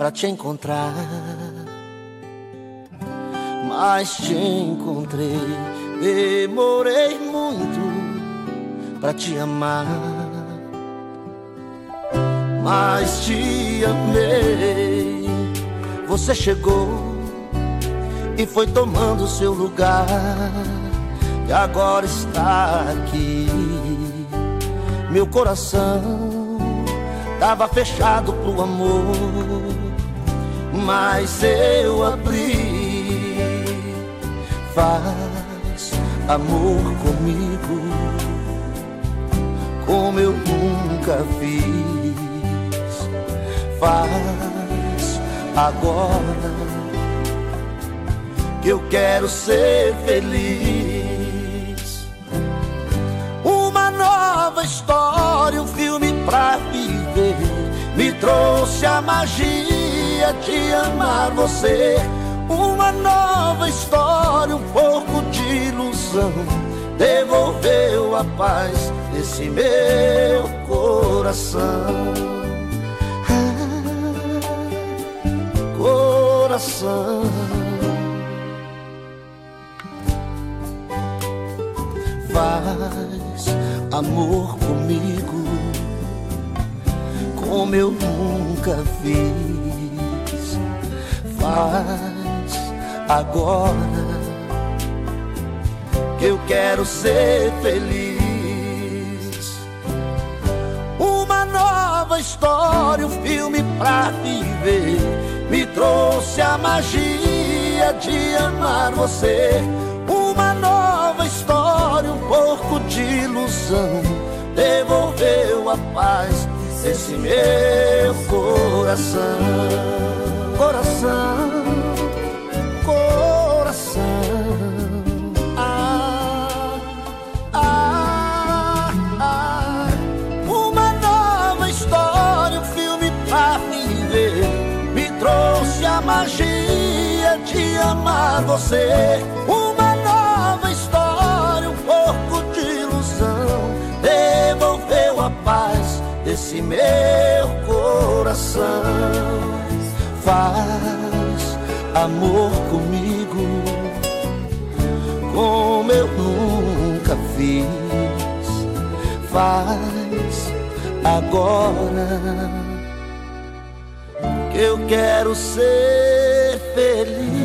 pra te encontrar. Mas te encontrei, demorei muito pra te amar. Mas te amei, você chegou e foi tomando seu lugar. E agora está aqui, meu coração Tava fechado pro amor, mas eu abri. Faz amor comigo, como eu nunca fiz. Faz agora que eu quero ser feliz. Uma nova história, um filme pra viver me trouxe a magia de amar você. Uma nova história, um pouco de ilusão. Devolveu a paz desse meu coração. Ah, coração. Faz amor comigo como eu nunca fiz. Faz agora que eu quero ser feliz. Uma nova história, um filme pra viver. Me trouxe a magia de amar você. Uma nova história, um pouco de ilusão. Devolveu a paz esse meu coração, coração, coração. Ah, ah, ah. Uma nova história, um filme pra viver, me trouxe a magia de amar você. Uma nova história, um pouco de ilusão, devolveu a paz desse meu coração. Faz amor comigo, como eu nunca fiz. Faz agora que eu quero ser feliz.